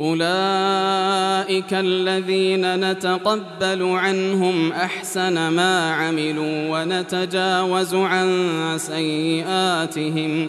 أولئك الذين نتقبل عنهم أحسن ما عملوا ونتجاوز عن سيئاتهم.